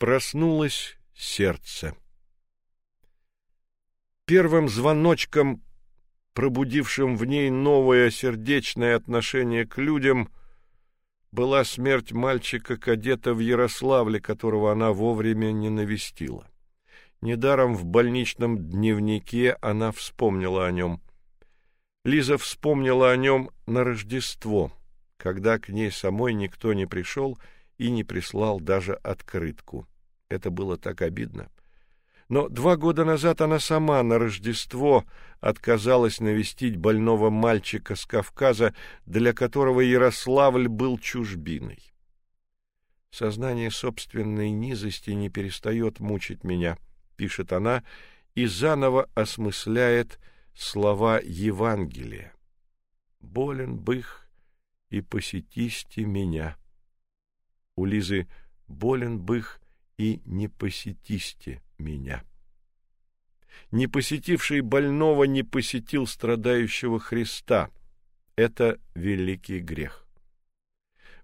Проснулось сердце. Первым звоночком, пробудившим в ней новое сердечное отношение к людям, была смерть мальчика-кадета в Ярославле, которого она вовремя не навестила. Недаром в больничном дневнике она вспомнила о нем. Лиза вспомнила о нем на Рождество, когда к ней самой никто не пришел и не прислал даже открытку. Это было так обидно. Но два года назад она сама на Рождество отказалась навестить больного мальчика с Кавказа, для которого Ярославль был чужбиной. Сознание собственной низости не перестает мучить меня, пишет она и заново осмысляет слова Евангелия. Болен бых и посетисти меня. У Лизы болен бых и не посетисте меня. Не посетивший больного не посетил страдающего Христа. Это великий грех.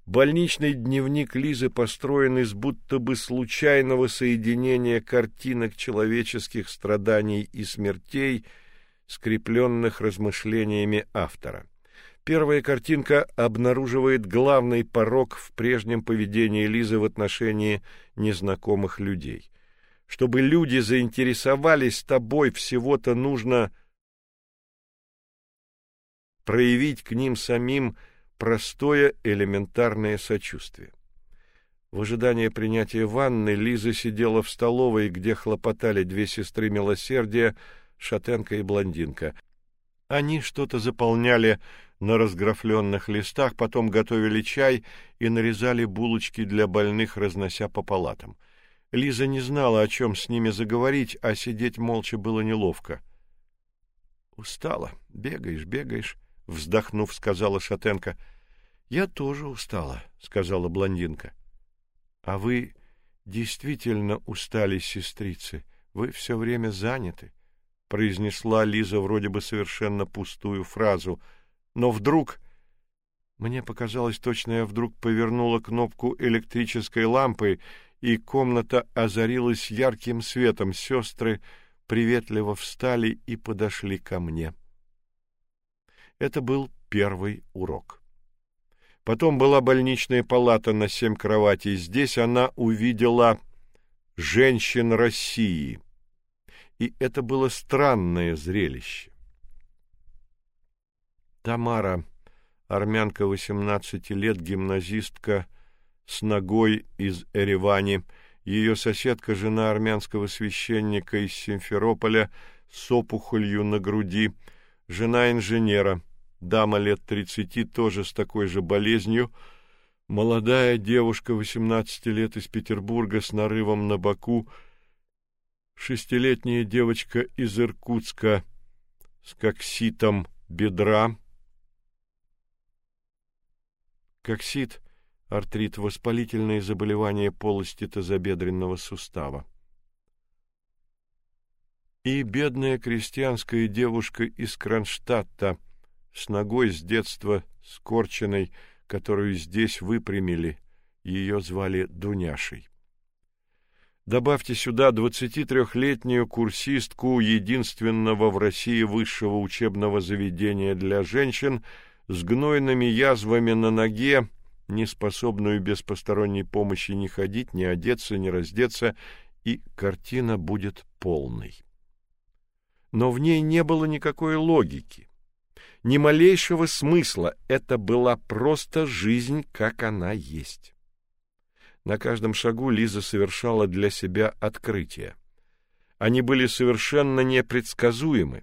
Больничный дневник Лизы построен из будто бы случайного соединения картинок человеческих страданий и смертей, скрепленных размышлениями автора. Первая картинка обнаруживает главный порок в прежнем поведении Лизы в отношении незнакомых людей. Чтобы люди заинтересовались тобой, всего-то нужно проявить к ним самим простое элементарное сочувствие. В ожидании принятия ванны Лиза сидела в столовой, где хлопотали две сестры милосердия, шатенка и блондинка. Они что-то заполняли на разграфленных листах, потом готовили чай и нарезали булочки для больных, разнося по палатам. Лиза не знала, о чем с ними заговорить, а сидеть молча было неловко. Устала, бегаешь, бегаешь, вздохнув, сказала Шатенко. Я тоже устала, сказала блондинка. А вы действительно устали, сестрицы. Вы все время заняты, произнесла Лиза вроде бы совершенно пустую фразу но вдруг мне показалось, точно я вдруг повернула кнопку электрической лампы, и комната озарилась ярким светом. Сестры приветливо встали и подошли ко мне. Это был первый урок. Потом была больничная палата на семь кроватей. Здесь она увидела женщин России. И это было странное зрелище. Тамара, армянка 18 лет, гимназистка с ногой из Эревани, ее соседка, жена армянского священника из Симферополя с опухолью на груди, жена инженера, дама лет 30, тоже с такой же болезнью, молодая девушка 18 лет из Петербурга с нарывом на боку, шестилетняя девочка из Иркутска с кокситом бедра, Коксит – артрит, воспалительные заболевания полости тазобедренного сустава. И бедная крестьянская девушка из Кронштадта с ногой с детства скорченной, которую здесь выпрямили, ее звали Дуняшей. Добавьте сюда 23-летнюю курсистку единственного в России высшего учебного заведения для женщин – с гнойными язвами на ноге, не способную без посторонней помощи ни ходить, ни одеться, ни раздеться, и картина будет полной. Но в ней не было никакой логики, ни малейшего смысла, это была просто жизнь, как она есть. На каждом шагу Лиза совершала для себя открытия. Они были совершенно непредсказуемы.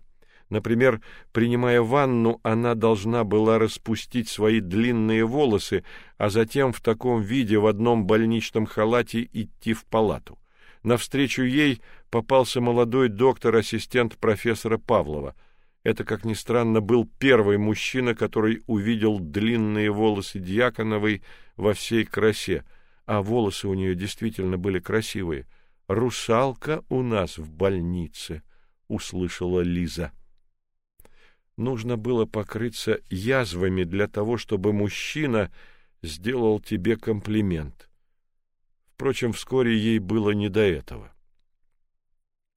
Например, принимая ванну, она должна была распустить свои длинные волосы, а затем в таком виде в одном больничном халате идти в палату. Навстречу ей попался молодой доктор-ассистент профессора Павлова. Это, как ни странно, был первый мужчина, который увидел длинные волосы Дьяконовой во всей красе, а волосы у нее действительно были красивые. «Русалка у нас в больнице», — услышала Лиза нужно было покрыться язвами для того, чтобы мужчина сделал тебе комплимент. Впрочем, вскоре ей было не до этого.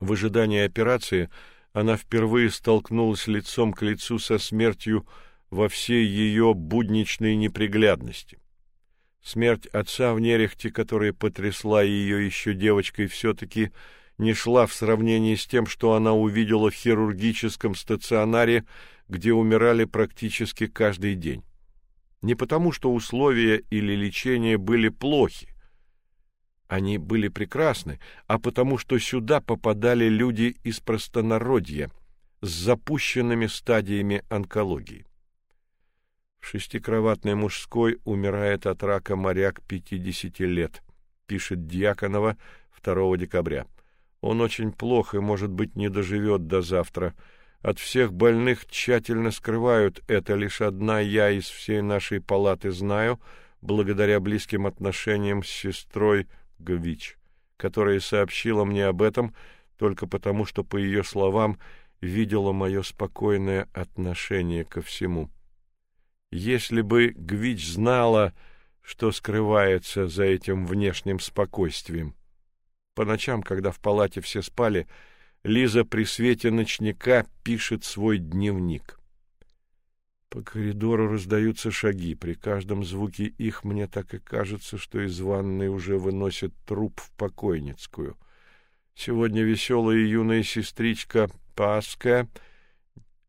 В ожидании операции она впервые столкнулась лицом к лицу со смертью во всей ее будничной неприглядности. Смерть отца в Нерехте, которая потрясла ее еще девочкой, все-таки не шла в сравнении с тем, что она увидела в хирургическом стационаре, где умирали практически каждый день. Не потому, что условия или лечение были плохи, они были прекрасны, а потому что сюда попадали люди из простонародья с запущенными стадиями онкологии. В шестикроватной мужской умирает от рака моряк 50 лет, пишет Дьяконова 2 декабря. Он очень плохо и, может быть, не доживет до завтра. От всех больных тщательно скрывают это, лишь одна я из всей нашей палаты знаю, благодаря близким отношениям с сестрой Гович, которая сообщила мне об этом только потому, что, по ее словам, видела мое спокойное отношение ко всему. Если бы Гвич знала, что скрывается за этим внешним спокойствием. По ночам, когда в палате все спали, Лиза при свете ночника пишет свой дневник. По коридору раздаются шаги. При каждом звуке их мне так и кажется, что из ванной уже выносят труп в покойницкую. Сегодня веселая юная сестричка Паская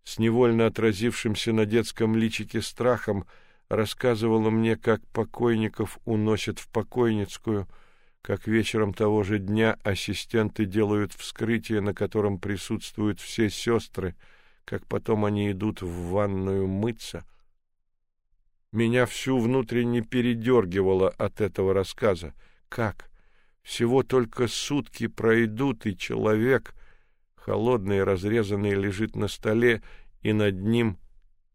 с невольно отразившимся на детском личике страхом рассказывала мне, как покойников уносят в покойницкую, как вечером того же дня ассистенты делают вскрытие, на котором присутствуют все сестры, как потом они идут в ванную мыться. Меня всю внутренне передергивало от этого рассказа. Как? Всего только сутки пройдут, и человек, холодный и разрезанный, лежит на столе, и над ним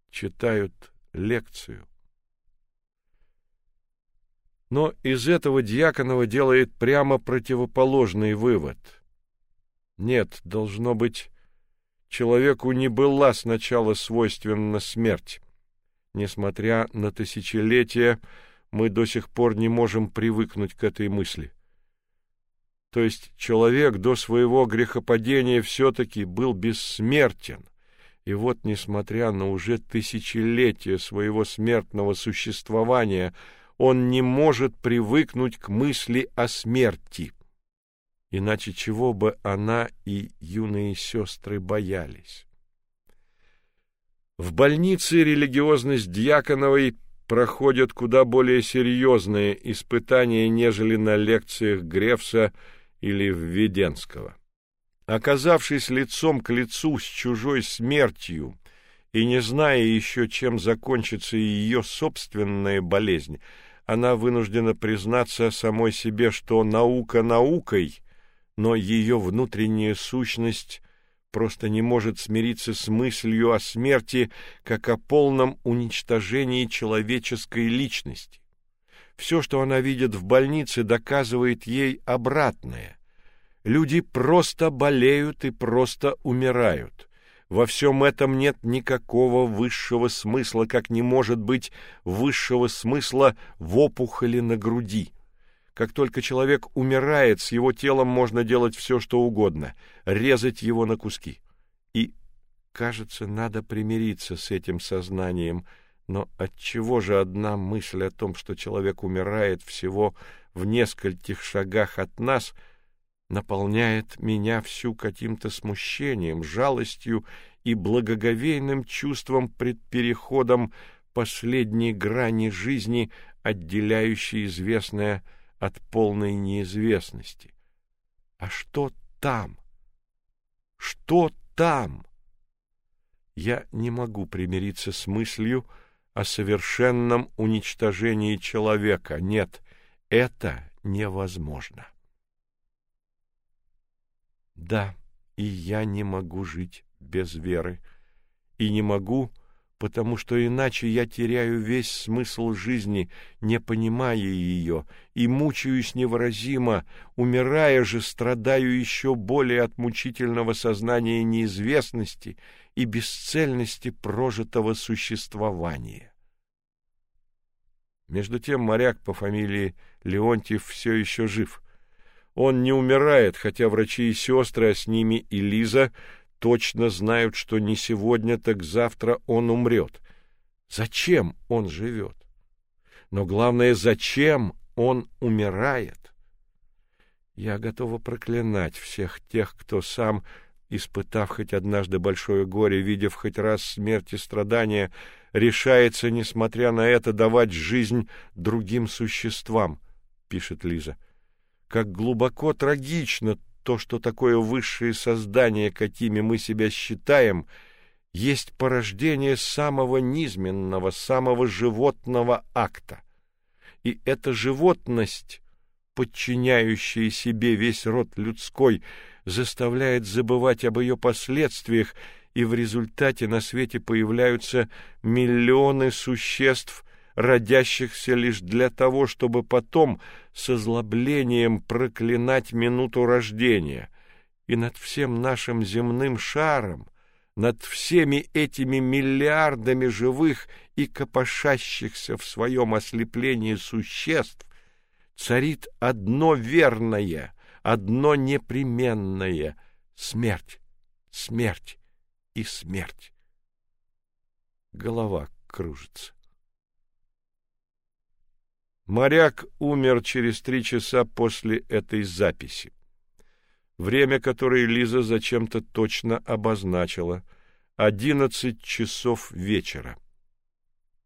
читают лекцию. Но из этого Дьяконова делает прямо противоположный вывод. Нет, должно быть, человеку не была сначала свойственна смерть. Несмотря на тысячелетия, мы до сих пор не можем привыкнуть к этой мысли. То есть человек до своего грехопадения все таки был бессмертен. И вот, несмотря на уже тысячелетия своего смертного существования, он не может привыкнуть к мысли о смерти иначе чего бы она и юные сестры боялись. В больнице религиозность Дьяконовой проходит куда более серьезные испытания, нежели на лекциях Грефса или Введенского. Оказавшись лицом к лицу с чужой смертью и не зная еще, чем закончится ее собственная болезнь, она вынуждена признаться самой себе, что наука наукой, но ее внутренняя сущность просто не может смириться с мыслью о смерти как о полном уничтожении человеческой личности. Все, что она видит в больнице, доказывает ей обратное. Люди просто болеют и просто умирают. Во всем этом нет никакого высшего смысла, как не может быть высшего смысла в опухоли на груди. Как только человек умирает, с его телом можно делать все, что угодно, резать его на куски. И, кажется, надо примириться с этим сознанием, но от чего же одна мысль о том, что человек умирает всего в нескольких шагах от нас, наполняет меня всю каким-то смущением, жалостью и благоговейным чувством пред переходом последней грани жизни, отделяющей известное от полной неизвестности. А что там? Что там? Я не могу примириться с мыслью о совершенном уничтожении человека. Нет, это невозможно. Да, и я не могу жить без веры, и не могу потому что иначе я теряю весь смысл жизни, не понимая ее, и мучаюсь невыразимо, умирая же страдаю еще более от мучительного сознания неизвестности и бесцельности прожитого существования. Между тем моряк по фамилии Леонтьев все еще жив. Он не умирает, хотя врачи и сестры, а с ними и Лиза, точно знают, что не сегодня, так завтра он умрет. Зачем он живет? Но главное, зачем он умирает? Я готова проклинать всех тех, кто сам, испытав хоть однажды большое горе, видев хоть раз смерть и страдания, решается, несмотря на это, давать жизнь другим существам, пишет Лиза. Как глубоко трагично то, что такое высшее создание, какими мы себя считаем, — есть порождение самого низменного, самого животного акта. И эта животность, подчиняющая себе весь род людской, заставляет забывать об ее последствиях, и в результате на свете появляются миллионы существ, родящихся лишь для того, чтобы потом с озлоблением проклинать минуту рождения. И над всем нашим земным шаром над всеми этими миллиардами живых и копошащихся в своем ослеплении существ царит одно верное, одно непременное — смерть, смерть и смерть. Голова кружится. Моряк умер через три часа после этой записи время которое Лиза зачем-то точно обозначила — одиннадцать часов вечера.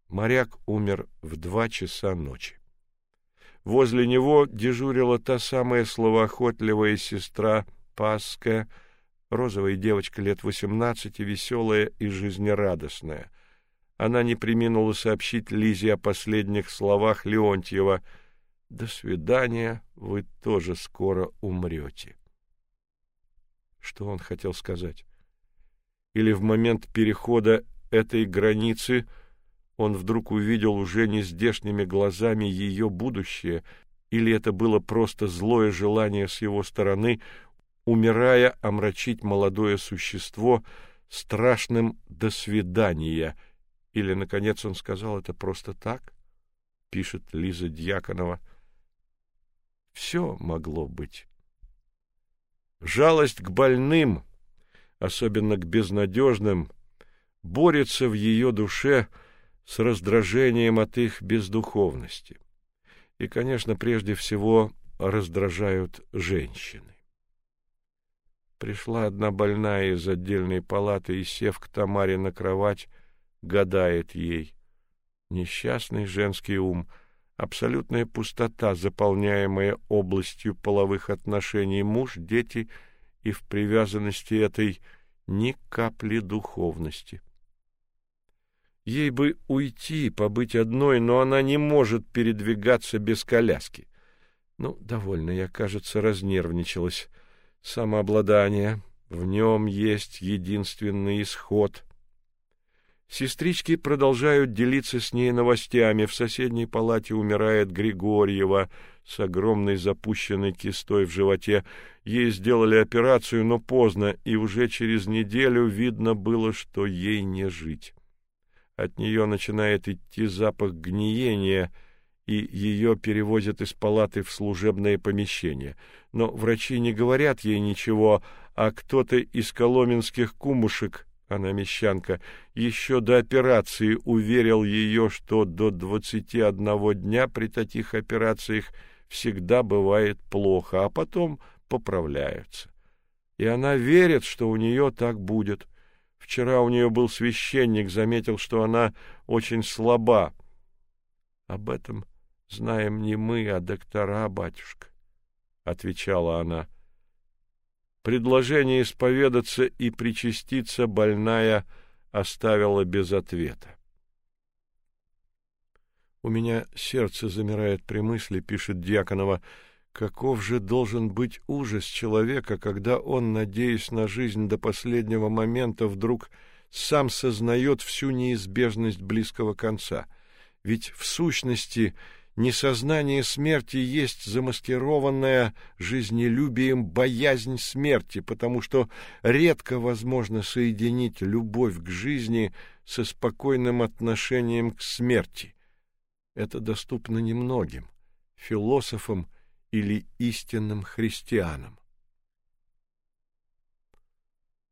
Моряк умер в два часа ночи. Возле него дежурила та самая словоохотливая сестра Пасская, розовая девочка лет восемнадцати, веселая и жизнерадостная. Она не преминула сообщить Лизе о последних словах Леонтьева «До свидания, вы тоже скоро умрете». Что он хотел сказать? Или в момент перехода этой границы он вдруг увидел уже не здешними глазами ее будущее, или это было просто злое желание с его стороны, умирая, омрачить молодое существо страшным «до свидания», или, наконец, он сказал это просто так, пишет Лиза Дьяконова. Все могло быть. Жалость к больным, особенно к безнадежным, борется в ее душе с раздражением от их бездуховности. И, конечно, прежде всего раздражают женщины. Пришла одна больная из отдельной палаты и, сев к Тамаре на кровать, гадает ей. Несчастный женский ум — абсолютная пустота, заполняемая областью половых отношений муж, дети и в привязанности этой ни капли духовности. Ей бы уйти, побыть одной, но она не может передвигаться без коляски. Ну, довольно, я, кажется, разнервничалась. Самообладание, в нем есть единственный исход. Сестрички продолжают делиться с ней новостями. В соседней палате умирает Григорьева с огромной запущенной кистой в животе. Ей сделали операцию, но поздно, и уже через неделю видно было, что ей не жить. От нее начинает идти запах гниения, и ее перевозят из палаты в служебное помещение. Но врачи не говорят ей ничего, а кто-то из коломенских кумушек она мещанка, еще до операции уверил ее, что до двадцати одного дня при таких операциях всегда бывает плохо, а потом поправляются. И она верит, что у нее так будет. Вчера у нее был священник, заметил, что она очень слаба. Об этом знаем не мы, а доктора, батюшка, отвечала она. Предложение исповедаться и причаститься больная оставила без ответа. У меня сердце замирает при мысли, пишет Дьяконова, каков же должен быть ужас человека, когда он, надеясь на жизнь до последнего момента, вдруг сам сознает всю неизбежность близкого конца. Ведь в сущности Несознание смерти есть замаскированная жизнелюбием боязнь смерти, потому что редко возможно соединить любовь к жизни со спокойным отношением к смерти. это доступно немногим философам или истинным христианам.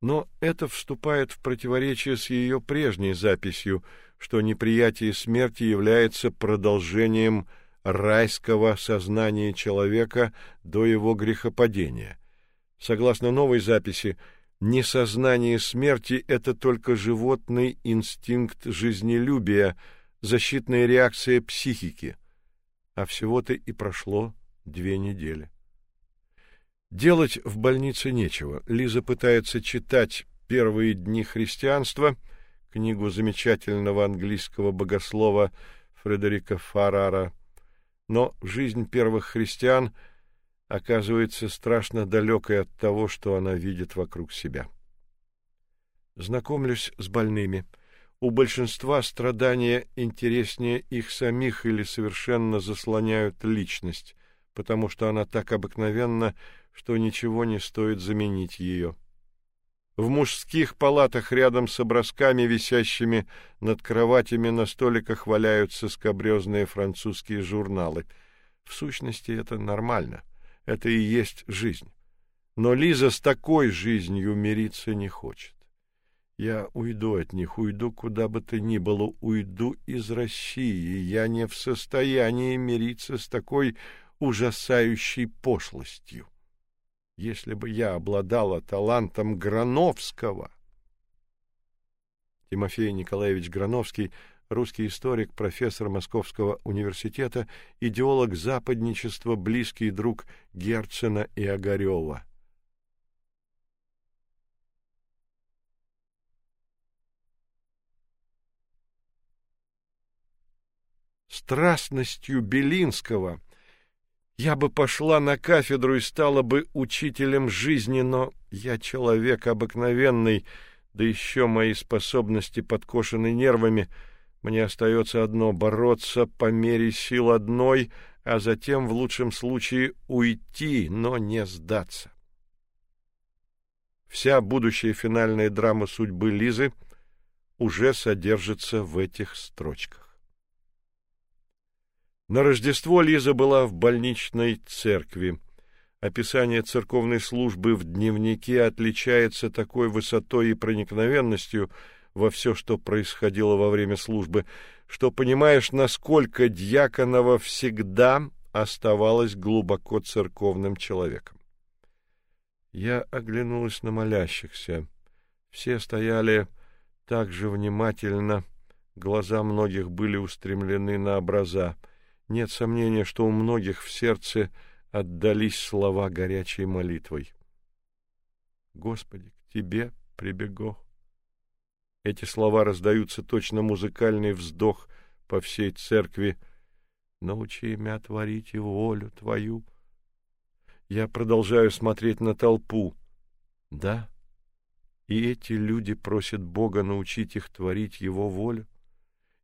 Но это вступает в противоречие с ее прежней записью, что неприятие смерти является продолжением райского сознания человека до его грехопадения. Согласно новой записи, несознание смерти это только животный инстинкт жизнелюбия, защитная реакция психики. А всего-то и прошло две недели. Делать в больнице нечего. Лиза пытается читать Первые дни христианства, книгу замечательного английского богослова Фредерика Фаррара. Но жизнь первых христиан оказывается страшно далекой от того, что она видит вокруг себя. Знакомлюсь с больными. У большинства страдания интереснее их самих или совершенно заслоняют личность, потому что она так обыкновенна, что ничего не стоит заменить ее. В мужских палатах рядом с образками, висящими над кроватями на столиках, валяются скабрезные французские журналы. В сущности, это нормально. Это и есть жизнь. Но Лиза с такой жизнью мириться не хочет. Я уйду от них, уйду куда бы то ни было, уйду из России. Я не в состоянии мириться с такой ужасающей пошлостью если бы я обладала талантом Грановского. Тимофей Николаевич Грановский, русский историк, профессор Московского университета, идеолог западничества, близкий друг Герцена и Огарева. Страстностью Белинского я бы пошла на кафедру и стала бы учителем жизни, но я человек обыкновенный, да еще мои способности подкошены нервами. Мне остается одно — бороться по мере сил одной, а затем, в лучшем случае, уйти, но не сдаться. Вся будущая финальная драма судьбы Лизы уже содержится в этих строчках. На Рождество Лиза была в больничной церкви. Описание церковной службы в дневнике отличается такой высотой и проникновенностью во все, что происходило во время службы, что понимаешь, насколько Дьяконова всегда оставалась глубоко церковным человеком. Я оглянулась на молящихся. Все стояли так же внимательно, глаза многих были устремлены на образа — нет сомнения, что у многих в сердце отдались слова горячей молитвой. Господи, к тебе прибегу. Эти слова раздаются точно музыкальный вздох по всей церкви. Научи меня творить волю твою. Я продолжаю смотреть на толпу. Да, и эти люди просят Бога научить их творить его волю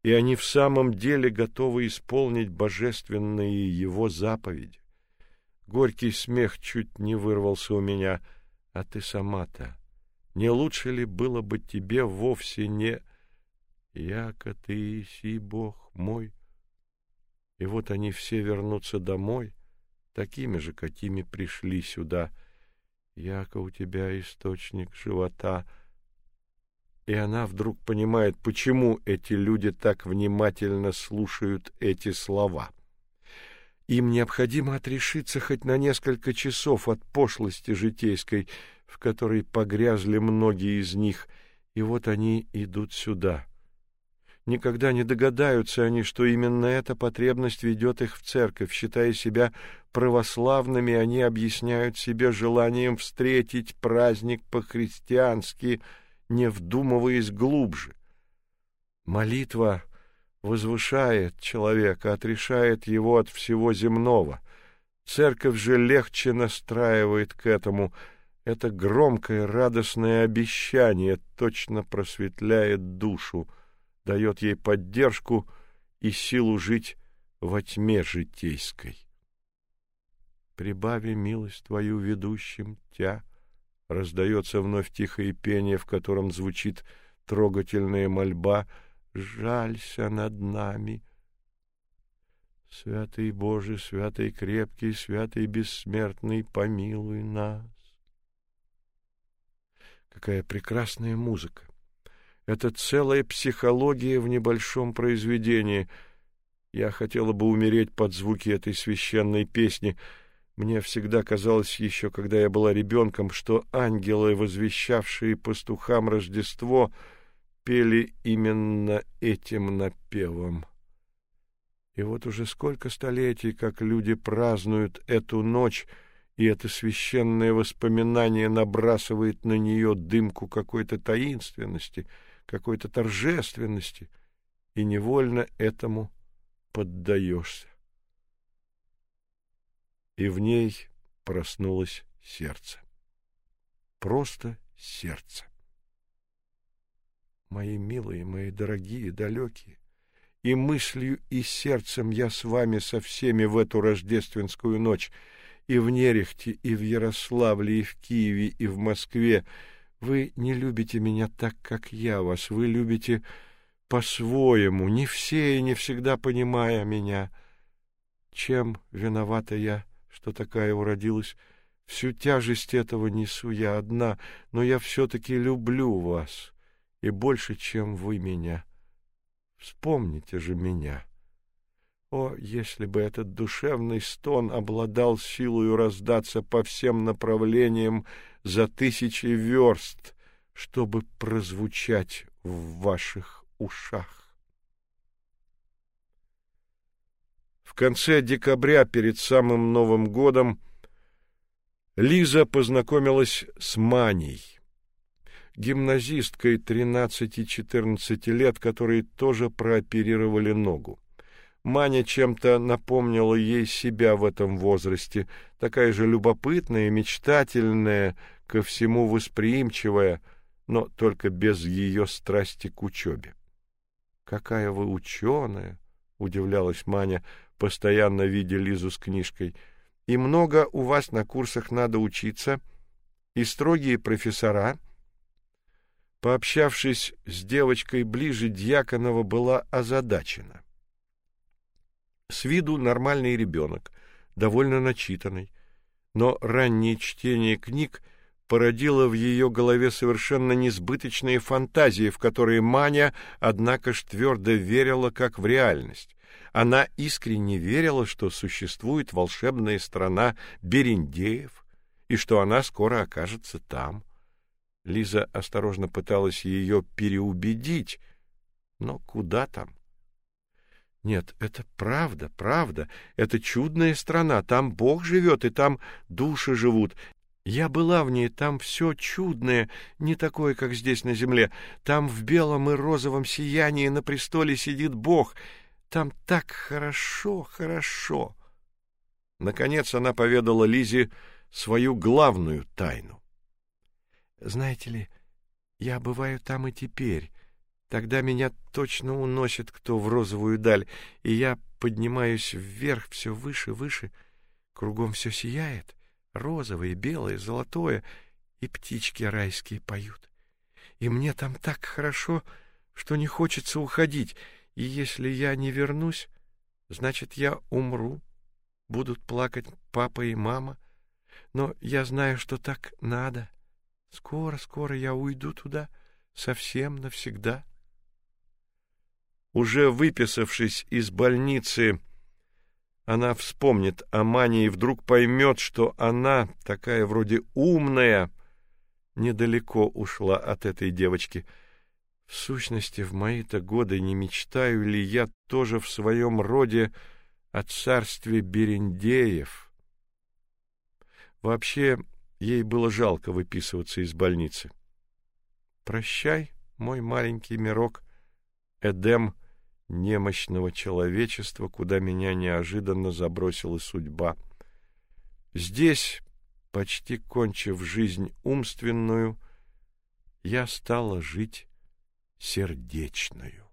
и они в самом деле готовы исполнить божественные его заповеди. Горький смех чуть не вырвался у меня. А ты сама-то не лучше ли было бы тебе вовсе не яко ты си Бог мой? И вот они все вернутся домой, такими же, какими пришли сюда. Яко у тебя источник живота — и она вдруг понимает, почему эти люди так внимательно слушают эти слова. Им необходимо отрешиться хоть на несколько часов от пошлости житейской, в которой погрязли многие из них, и вот они идут сюда. Никогда не догадаются они, что именно эта потребность ведет их в церковь. Считая себя православными, они объясняют себе желанием встретить праздник по-христиански – не вдумываясь глубже. Молитва возвышает человека, отрешает его от всего земного. Церковь же легче настраивает к этому. Это громкое радостное обещание точно просветляет душу, дает ей поддержку и силу жить во тьме житейской. Прибави милость твою ведущим тя, Раздается вновь тихое пение, в котором звучит трогательная мольба «Жалься над нами». Святый Боже, святый крепкий, святый бессмертный, помилуй нас. Какая прекрасная музыка! Это целая психология в небольшом произведении. Я хотела бы умереть под звуки этой священной песни. Мне всегда казалось еще, когда я была ребенком, что ангелы, возвещавшие пастухам Рождество, пели именно этим напевом. И вот уже сколько столетий, как люди празднуют эту ночь, и это священное воспоминание набрасывает на нее дымку какой-то таинственности, какой-то торжественности, и невольно этому поддаешься. И в ней проснулось сердце. Просто сердце. Мои милые, мои дорогие, далекие, и мыслью, и сердцем я с вами со всеми в эту рождественскую ночь, и в Нерехте, и в Ярославле, и в Киеве, и в Москве. Вы не любите меня так, как я вас, вы любите по-своему, не все и не всегда понимая меня. Чем виновата я, что такая уродилась? Всю тяжесть этого несу я одна, но я все-таки люблю вас, и больше, чем вы меня. Вспомните же меня. О, если бы этот душевный стон обладал силой раздаться по всем направлениям за тысячи верст, чтобы прозвучать в ваших ушах. Конце декабря, перед самым Новым годом, Лиза познакомилась с Маней гимназисткой 13-14 лет, которые тоже прооперировали ногу. Маня чем-то напомнила ей себя в этом возрасте, такая же любопытная, мечтательная, ко всему восприимчивая, но только без ее страсти к учебе. «Какая вы ученая!» — удивлялась Маня, постоянно видя Лизу с книжкой. «И много у вас на курсах надо учиться, и строгие профессора — Пообщавшись с девочкой ближе, Дьяконова была озадачена. С виду нормальный ребенок, довольно начитанный, но раннее чтение книг породило в ее голове совершенно несбыточные фантазии, в которые Маня, однако ж твердо верила как в реальность. Она искренне верила, что существует волшебная страна Берендеев и что она скоро окажется там. Лиза осторожно пыталась ее переубедить, но куда там? Нет, это правда, правда. Это чудная страна, там Бог живет, и там души живут. Я была в ней, там все чудное, не такое, как здесь на земле. Там в белом и розовом сиянии на престоле сидит Бог. Там так хорошо, хорошо. Наконец она поведала Лизе свою главную тайну. Знаете ли, я бываю там и теперь. Тогда меня точно уносит кто в розовую даль, и я поднимаюсь вверх все выше, выше. Кругом все сияет, розовое, белое, золотое, и птички райские поют. И мне там так хорошо, что не хочется уходить, и если я не вернусь, значит, я умру. Будут плакать папа и мама, но я знаю, что так надо. — Скоро, скоро я уйду туда, совсем навсегда. Уже выписавшись из больницы, она вспомнит о Мане и вдруг поймет, что она, такая вроде умная, недалеко ушла от этой девочки. В сущности, в мои-то годы не мечтаю ли я тоже в своем роде о царстве Берендеев? Вообще, Ей было жалко выписываться из больницы. Прощай, мой маленький мирок, Эдем немощного человечества, куда меня неожиданно забросила судьба. Здесь, почти кончив жизнь умственную, я стала жить сердечную.